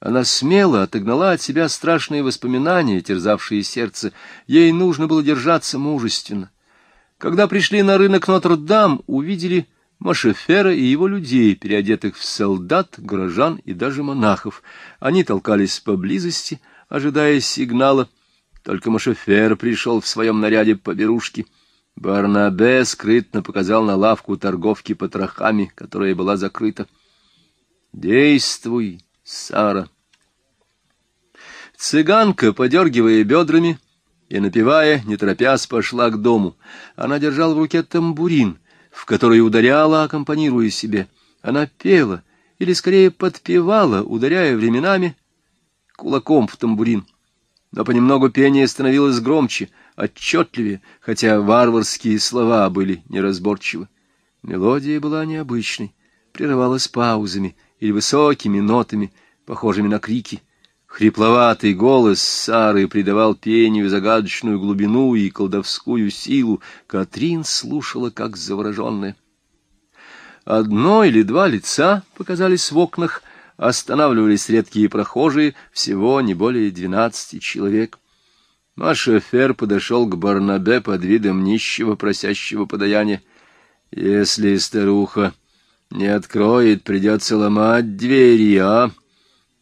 Она смело отогнала от себя страшные воспоминания, терзавшие сердце. Ей нужно было держаться мужественно. Когда пришли на рынок Нотр-Дам, увидели Машефера и его людей, переодетых в солдат, горожан и даже монахов. Они толкались поблизости, ожидая сигнала. Только Машефер пришел в своем наряде по берушке. Барнабе скрытно показал на лавку торговки потрохами, которая была закрыта. «Действуй, Сара!» Цыганка, подергивая бедрами и напевая, не торопясь, пошла к дому. Она держала в руке тамбурин, в который ударяла, аккомпанируя себе. Она пела, или скорее подпевала, ударяя временами кулаком в тамбурин. Но понемногу пение становилось громче, отчетливее, хотя варварские слова были неразборчивы. Мелодия была необычной, прерывалась паузами или высокими нотами, похожими на крики — Хрипловатый голос Сары придавал пению загадочную глубину и колдовскую силу. Катрин слушала, как завороженная. Одно или два лица показались в окнах, останавливались редкие прохожие, всего не более двенадцати человек. Маша Фер подошел к Барнабе под видом нищего, просящего подаяния. «Если старуха не откроет, придется ломать двери, а?»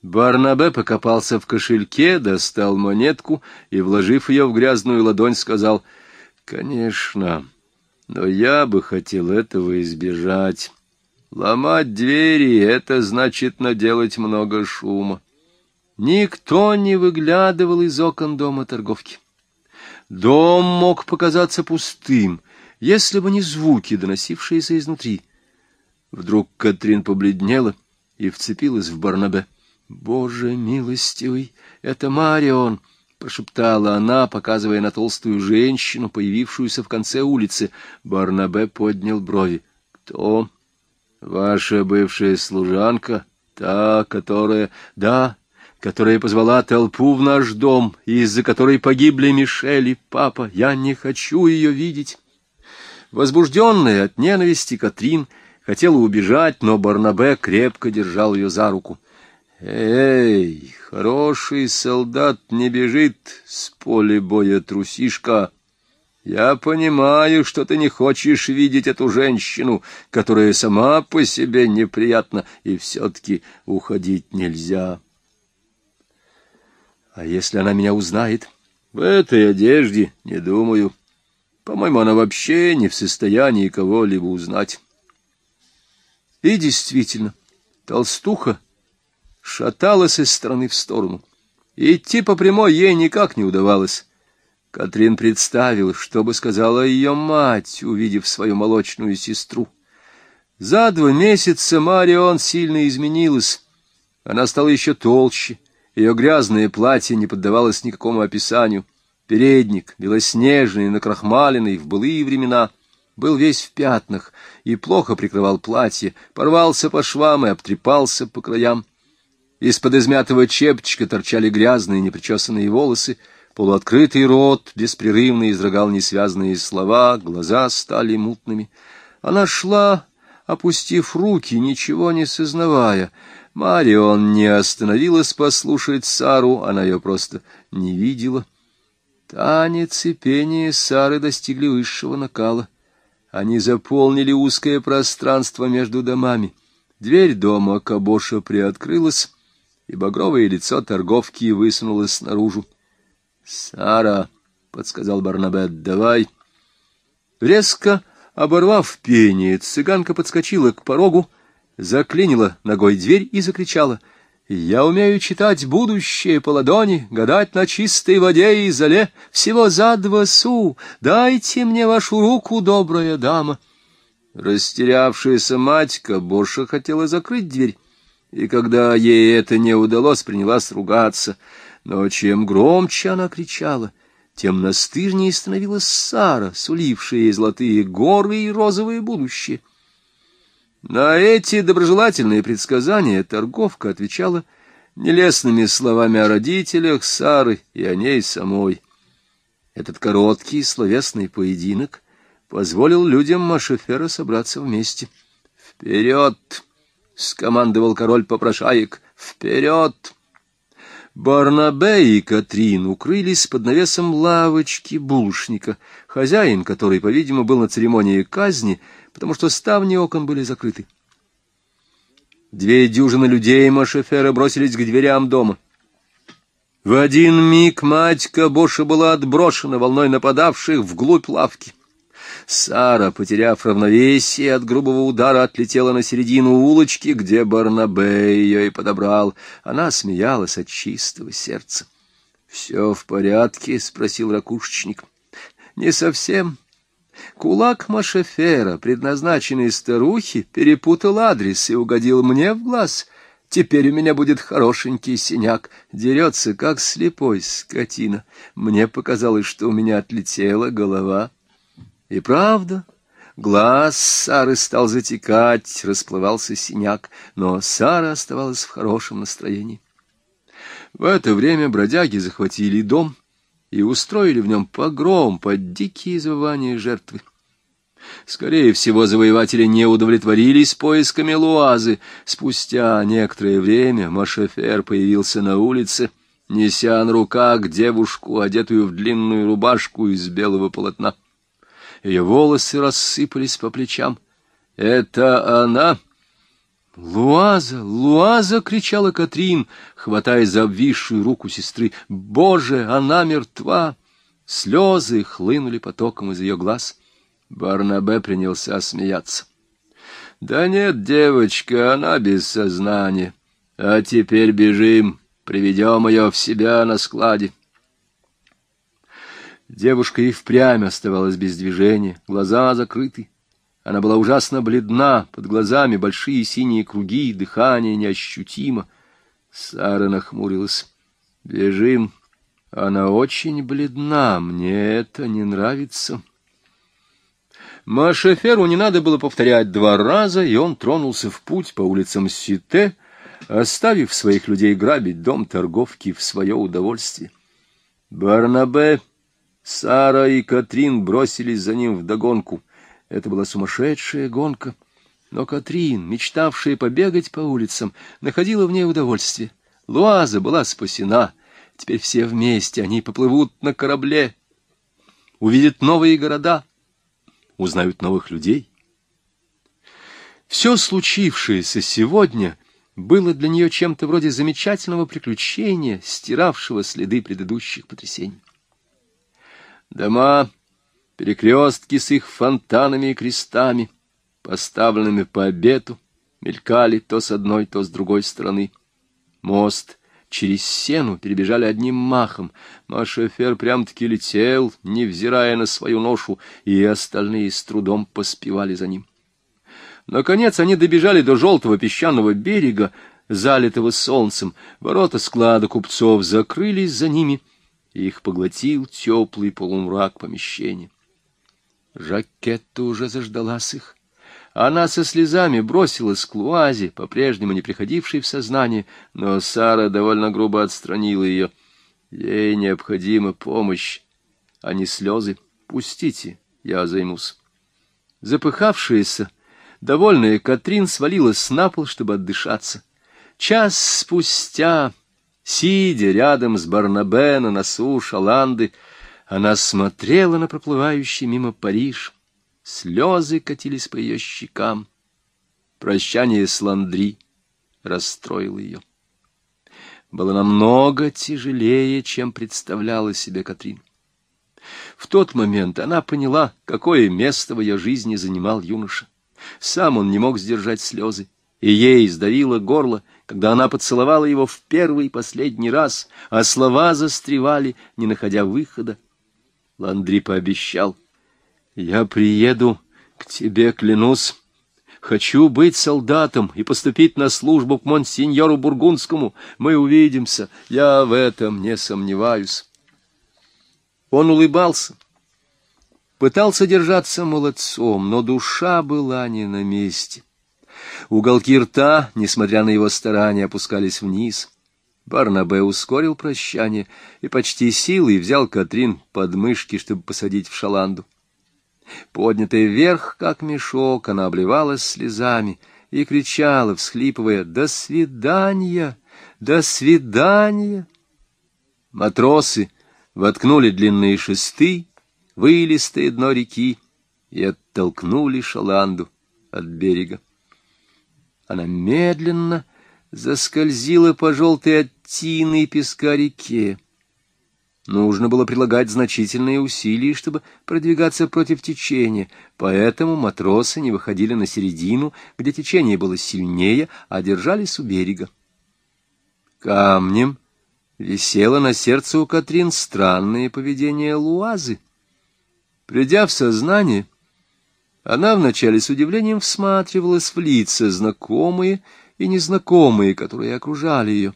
Барнабе покопался в кошельке, достал монетку и, вложив ее в грязную ладонь, сказал, «Конечно, но я бы хотел этого избежать. Ломать двери — это значит наделать много шума». Никто не выглядывал из окон дома торговки. Дом мог показаться пустым, если бы не звуки, доносившиеся изнутри. Вдруг Катрин побледнела и вцепилась в Барнабе. «Боже милостивый, это Марион!» — прошептала она, показывая на толстую женщину, появившуюся в конце улицы. Барнабе поднял брови. «Кто? Ваша бывшая служанка? Та, которая... Да, которая позвала толпу в наш дом, из-за которой погибли Мишель и папа. Я не хочу ее видеть». Возбужденная от ненависти Катрин хотела убежать, но Барнабе крепко держал ее за руку. Эй, хороший солдат не бежит с поля боя трусишка. Я понимаю, что ты не хочешь видеть эту женщину, которая сама по себе неприятна, и все-таки уходить нельзя. А если она меня узнает? В этой одежде, не думаю. По-моему, она вообще не в состоянии кого-либо узнать. И действительно, толстуха шаталась из стороны в сторону. Идти по прямой ей никак не удавалось. Катрин представила, что бы сказала ее мать, увидев свою молочную сестру. За два месяца Марион сильно изменилась. Она стала еще толще, ее грязное платье не поддавалось никакому описанию. Передник, белоснежный, накрахмаленный в былые времена, был весь в пятнах и плохо прикрывал платье, порвался по швам и обтрепался по краям. Из-под измятого чепчика торчали грязные непричесанные волосы, полуоткрытый рот беспрерывно изрыгал несвязные слова, глаза стали мутными. Она шла, опустив руки, ничего не сознавая. Марион не остановилась послушать Сару, она ее просто не видела. Танец и пение Сары достигли высшего накала. Они заполнили узкое пространство между домами. Дверь дома Кабоша приоткрылась, и багровое лицо торговки высунулось наружу. — Сара, — подсказал Барнабет, — давай. Резко оборвав пение, цыганка подскочила к порогу, заклинила ногой дверь и закричала — я умею читать будущее по ладони, гадать на чистой воде и зале всего за два су. Дайте мне вашу руку, добрая дама. Растерявшаяся матька Боша хотела закрыть дверь, и когда ей это не удалось, принялась ругаться. Но чем громче она кричала, тем настырнее становилась Сара, сулившая ей золотые горы и розовое будущее. На эти доброжелательные предсказания торговка отвечала нелестными словами о родителях Сары и о ней самой. Этот короткий словесный поединок позволил людям Машефера собраться вместе. «Вперед!» — скомандовал король попрошаек. «Вперед! Барнабе и Катрин укрылись под навесом лавочки булочника, хозяин которой, по-видимому, был на церемонии казни, потому что ставни окон были закрыты. Две дюжины людей Машефера бросились к дверям дома. В один миг мать Кабоша была отброшена волной нападавших вглубь лавки. Сара, потеряв равновесие от грубого удара, отлетела на середину улочки, где Барнабе ее и подобрал. Она смеялась от чистого сердца. — Все в порядке? — спросил ракушечник. — Не совсем. Кулак Машефера, предназначенный старухе, перепутал адрес и угодил мне в глаз. Теперь у меня будет хорошенький синяк. Дерется, как слепой скотина. Мне показалось, что у меня отлетела голова. И правда, глаз Сары стал затекать, расплывался синяк, но Сара оставалась в хорошем настроении. В это время бродяги захватили дом и устроили в нем погром под дикие завывания жертвы. Скорее всего, завоеватели не удовлетворились поисками Луазы. Спустя некоторое время Машефер появился на улице, неся на руках девушку, одетую в длинную рубашку из белого полотна ее волосы рассыпались по плечам. «Это она!» «Луаза! Луаза!» — кричала Катрин, хватаясь за обвисшую руку сестры. «Боже, она мертва!» Слезы хлынули потоком из ее глаз. Барнабе принялся смеяться. «Да нет, девочка, она без сознания. А теперь бежим, приведем ее в себя на складе». Девушка и впрямь оставалась без движения, глаза закрыты. Она была ужасно бледна, под глазами большие синие круги, дыхание неощутимо. Сара нахмурилась. «Бежим. Она очень бледна, мне это не нравится». Машеферу не надо было повторять два раза, и он тронулся в путь по улицам Сите, оставив своих людей грабить дом торговки в свое удовольствие. Барнабе Сара и Катрин бросились за ним вдогонку. Это была сумасшедшая гонка. Но Катрин, мечтавшая побегать по улицам, находила в ней удовольствие. Луаза была спасена. Теперь все вместе они поплывут на корабле, увидят новые города, узнают новых людей. Все случившееся сегодня было для нее чем-то вроде замечательного приключения, стиравшего следы предыдущих потрясений. Дома, перекрестки с их фонтанами и крестами, поставленными по обету, мелькали то с одной, то с другой стороны. Мост через сену перебежали одним махом. Машефер прям-таки летел, невзирая на свою ношу, и остальные с трудом поспевали за ним. Наконец они добежали до желтого песчаного берега, залитого солнцем. Ворота склада купцов закрылись за ними — их поглотил теплый полумрак помещения. Жакетта уже заждалась их. Она со слезами бросилась к Луазе, по-прежнему не приходившей в сознание, но Сара довольно грубо отстранила ее. Ей необходима помощь, а не слезы. Пустите, я займусь. Запыхавшаяся, довольная Катрин свалилась на пол, чтобы отдышаться. Час спустя Сидя рядом с Барнабе на носу Шаланды, она смотрела на проплывающий мимо Париж. Слезы катились по ее щекам. Прощание с Ландри расстроило ее. Было намного тяжелее, чем представляла себе Катрин. В тот момент она поняла, какое место в ее жизни занимал юноша. Сам он не мог сдержать слезы, и ей сдавило горло, когда она поцеловала его в первый и последний раз, а слова застревали, не находя выхода. Ландри пообещал. — Я приеду к тебе, клянусь. Хочу быть солдатом и поступить на службу к монсеньору Бургундскому. Мы увидимся, я в этом не сомневаюсь. Он улыбался, пытался держаться молодцом, но душа была не на месте. Уголки рта, несмотря на его старания, опускались вниз. Барнабе ускорил прощание и почти силой взял Катрин под мышки, чтобы посадить в шаланду. Поднятая вверх, как мешок, она обливалась слезами и кричала, всхлипывая «До свидания! До свидания!» Матросы воткнули длинные шесты, вылистое дно реки, и оттолкнули шаланду от берега. Она медленно заскользила по желтой от тины и песка реке. Нужно было прилагать значительные усилия, чтобы продвигаться против течения, поэтому матросы не выходили на середину, где течение было сильнее, а держались у берега. Камнем висело на сердце у Катрин странное поведение Луазы. Придя в сознание, она вначале с удивлением всматривалась в лица, знакомые и незнакомые, которые окружали ее.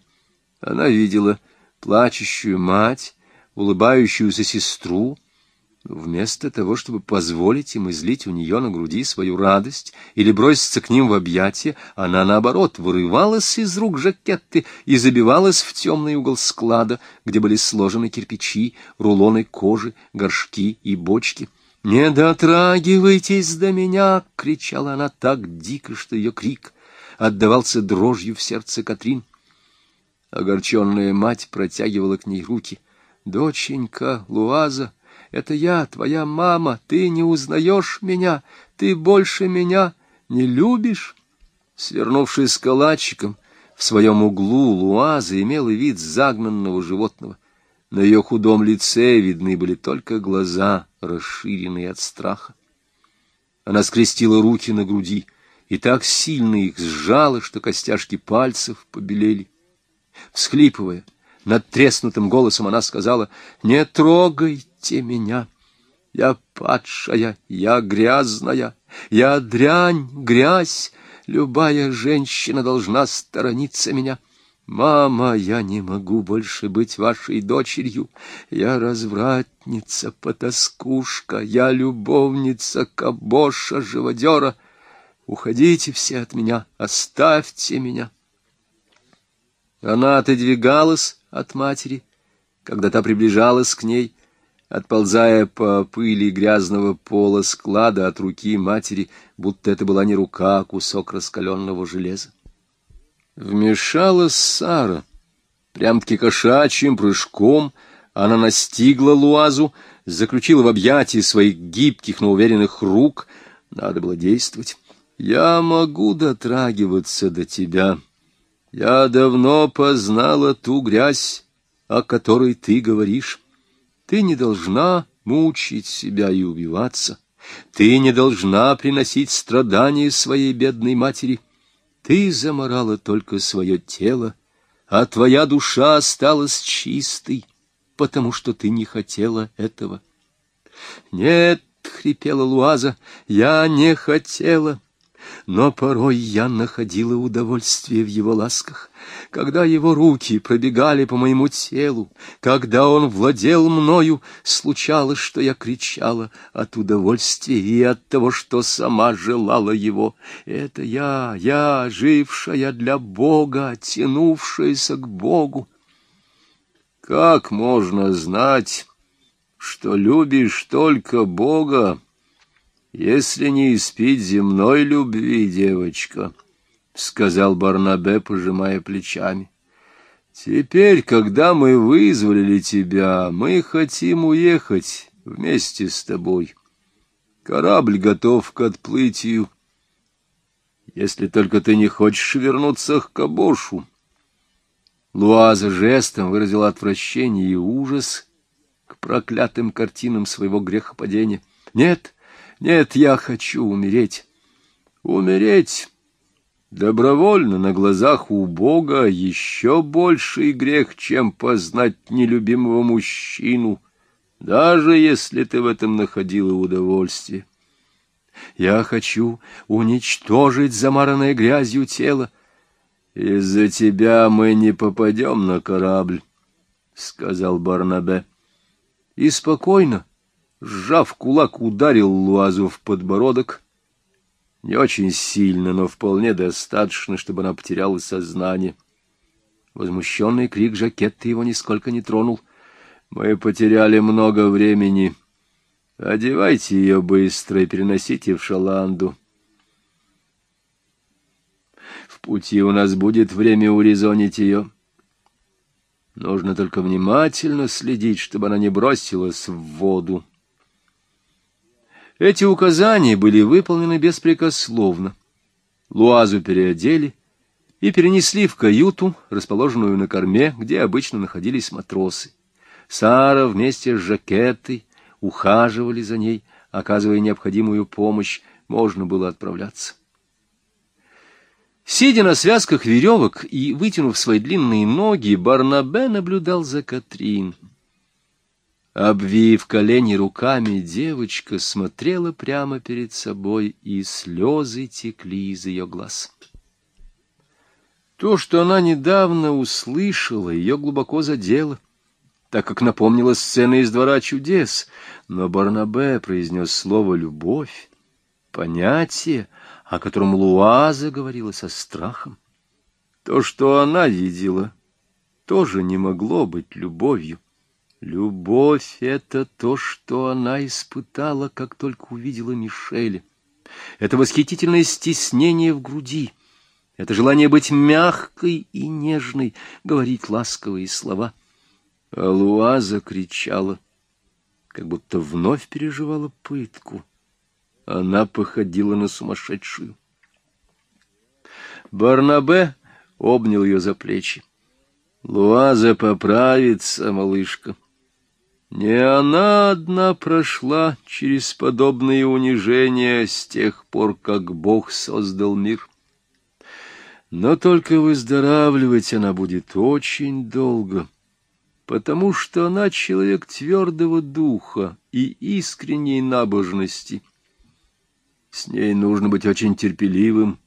Она видела плачущую мать, улыбающуюся сестру, вместо того, чтобы позволить им излить у нее на груди свою радость или броситься к ним в объятия, она, наоборот, вырывалась из рук жакетты и забивалась в темный угол склада, где были сложены кирпичи, рулоны кожи, горшки и бочки. «Не дотрагивайтесь до меня!» — кричала она так дико, что ее крик отдавался дрожью в сердце Катрин. Огорченная мать протягивала к ней руки — «Доченька, Луаза, это я, твоя мама, ты не узнаешь меня, ты больше меня не любишь?» Свернувшись калачиком, в своем углу Луаза имела вид загнанного животного. На ее худом лице видны были только глаза, расширенные от страха. Она скрестила руки на груди и так сильно их сжала, что костяшки пальцев побелели. Всхлипывая, над треснутым голосом она сказала, «Не трогайте меня! Я падшая, я грязная, я дрянь, грязь! Любая женщина должна сторониться меня!» «Мама, я не могу больше быть вашей дочерью. Я развратница, потаскушка, я любовница, кабоша, живодера. Уходите все от меня, оставьте меня». Она отодвигалась от матери, когда та приближалась к ней, отползая по пыли грязного пола склада от руки матери, будто это была не рука, а кусок раскаленного железа. Вмешалась Сара. Прям-таки кошачьим прыжком она настигла Луазу, заключила в объятии своих гибких, но уверенных рук. Надо было действовать. «Я могу дотрагиваться до тебя», я давно познала ту грязь, о которой ты говоришь. Ты не должна мучить себя и убиваться. Ты не должна приносить страдания своей бедной матери. Ты заморала только свое тело, а твоя душа осталась чистой, потому что ты не хотела этого. — Нет, — хрипела Луаза, — я не хотела но порой я находила удовольствие в его ласках, когда его руки пробегали по моему телу, когда он владел мною, случалось, что я кричала от удовольствия и от того, что сама желала его. Это я, я, жившая для Бога, тянувшаяся к Богу. Как можно знать, что любишь только Бога, если не испить земной любви, девочка, — сказал Барнабе, пожимая плечами. — Теперь, когда мы вызволили тебя, мы хотим уехать вместе с тобой. Корабль готов к отплытию. Если только ты не хочешь вернуться к Кабошу. Луаза жестом выразила отвращение и ужас к проклятым картинам своего грехопадения. — Нет, — нет, я хочу умереть. Умереть добровольно на глазах у Бога еще больший грех, чем познать нелюбимого мужчину, даже если ты в этом находила удовольствие. Я хочу уничтожить замаранное грязью тело. Из-за тебя мы не попадем на корабль, — сказал Барнабе. И спокойно, — сжав кулак, ударил Луазу в подбородок. Не очень сильно, но вполне достаточно, чтобы она потеряла сознание. Возмущенный крик жакетта его нисколько не тронул. «Мы потеряли много времени. Одевайте ее быстро и переносите в Шаланду. В пути у нас будет время урезонить ее». Нужно только внимательно следить, чтобы она не бросилась в воду. Эти указания были выполнены беспрекословно. Луазу переодели и перенесли в каюту, расположенную на корме, где обычно находились матросы. Сара вместе с Жакетой ухаживали за ней, оказывая необходимую помощь, можно было отправляться. Сидя на связках веревок и вытянув свои длинные ноги, Барнабе наблюдал за Катрин. Обвив колени руками, девочка смотрела прямо перед собой, и слезы текли из ее глаз. То, что она недавно услышала, ее глубоко задело, так как напомнила сцены из «Двора чудес», но Барнабе произнес слово «любовь», понятие, о котором Луаза говорила со страхом. То, что она видела, тоже не могло быть любовью. Любовь — это то, что она испытала, как только увидела Мишеля. Это восхитительное стеснение в груди, это желание быть мягкой и нежной, говорить ласковые слова. А Луаза кричала, как будто вновь переживала пытку. Она походила на сумасшедшую. Барнабе обнял ее за плечи. Луаза поправится, малышка. Не она одна прошла через подобные унижения с тех пор, как Бог создал мир. Но только выздоравливать она будет очень долго, потому что она человек твердого духа и искренней набожности. С ней нужно быть очень терпеливым,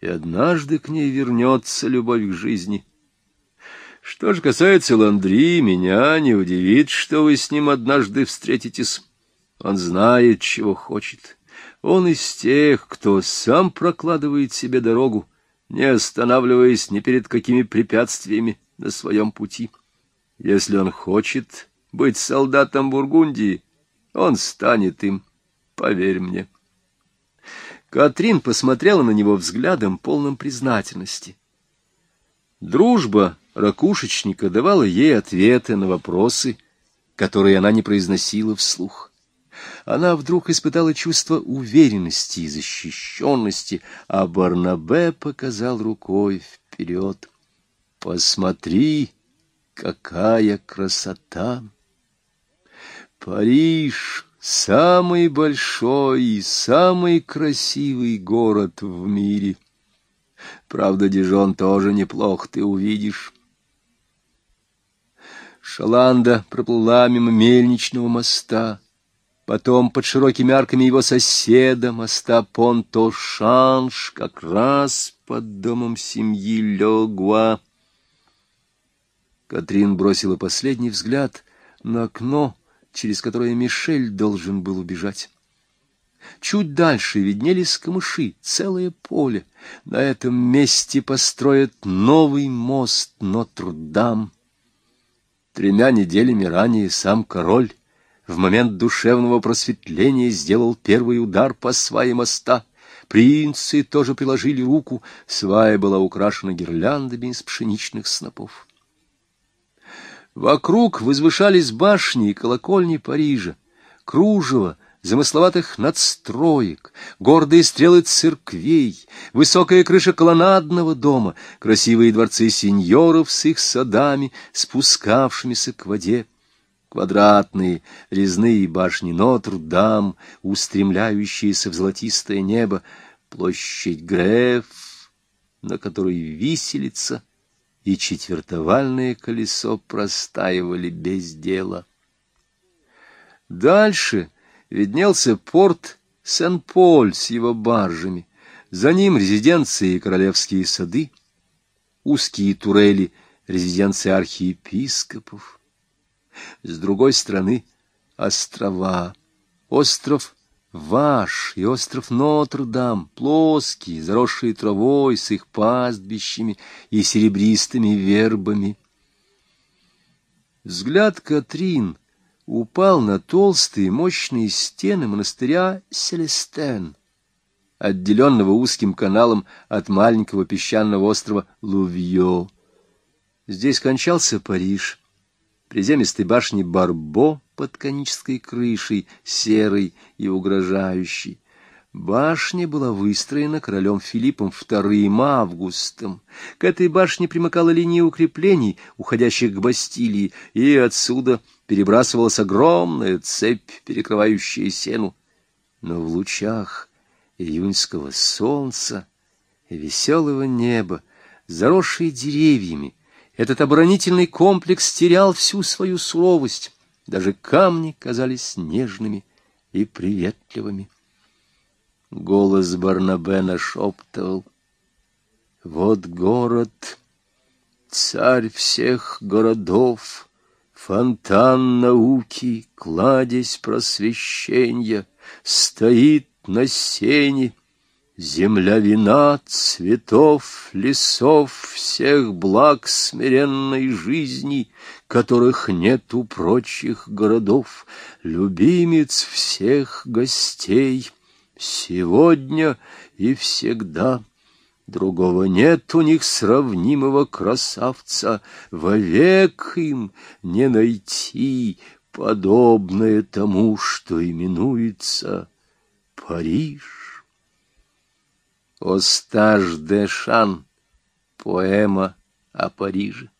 и однажды к ней вернется любовь к жизни — что же касается Ландри, меня не удивит, что вы с ним однажды встретитесь. Он знает, чего хочет. Он из тех, кто сам прокладывает себе дорогу, не останавливаясь ни перед какими препятствиями на своем пути. Если он хочет быть солдатом Бургундии, он станет им, поверь мне. Катрин посмотрела на него взглядом, полным признательности. Дружба ракушечника давала ей ответы на вопросы, которые она не произносила вслух. Она вдруг испытала чувство уверенности и защищенности, а Барнабе показал рукой вперед. «Посмотри, какая красота! Париж — самый большой и самый красивый город в мире. Правда, Дижон тоже неплох, ты увидишь». Шаланда проплыла мимо мельничного моста, потом под широкими арками его соседа, моста Понто-Шанш, как раз под домом семьи Легуа. Катрин бросила последний взгляд на окно, через которое Мишель должен был убежать. Чуть дальше виднелись камыши, целое поле. На этом месте построят новый мост Нотр-Дам. Тремя неделями ранее сам король в момент душевного просветления сделал первый удар по свае моста. Принцы тоже приложили руку, свая была украшена гирляндами из пшеничных снопов. Вокруг возвышались башни и колокольни Парижа, кружево, замысловатых надстроек, гордые стрелы церквей, высокая крыша колоннадного дома, красивые дворцы сеньоров с их садами, спускавшимися к воде, квадратные резные башни Нотр-Дам, устремляющиеся в золотистое небо, площадь Греф, на которой виселица и четвертовальное колесо простаивали без дела. Дальше — виднелся порт Сен-Поль с его баржами, за ним резиденции и королевские сады, узкие турели резиденции архиепископов. С другой стороны — острова, остров Ваш и остров Нотр-Дам, плоские, заросшие травой с их пастбищами и серебристыми вербами. Взгляд Катрин — упал на толстые мощные стены монастыря Селестен, отделенного узким каналом от маленького песчаного острова Лувьё. Здесь кончался Париж, приземистой башни Барбо под конической крышей, серой и угрожающей. Башня была выстроена королем Филиппом II Августом. К этой башне примыкала линия укреплений, уходящих к Бастилии, и отсюда перебрасывалась огромная цепь, перекрывающая сену. Но в лучах июньского солнца и веселого неба, заросший деревьями, этот оборонительный комплекс терял всю свою суровость. Даже камни казались нежными и приветливыми. Голос Барнабе нашептывал. Вот город, царь всех городов, Фонтан науки, кладезь просвещения, Стоит на сене, Земля вина, цветов, лесов, Всех благ смиренной жизни, Которых нет у прочих городов, Любимец всех гостей — сегодня и всегда. Другого нет у них сравнимого красавца, вовек им не найти подобное тому, что именуется Париж. Остаж де Шан, поэма о Париже.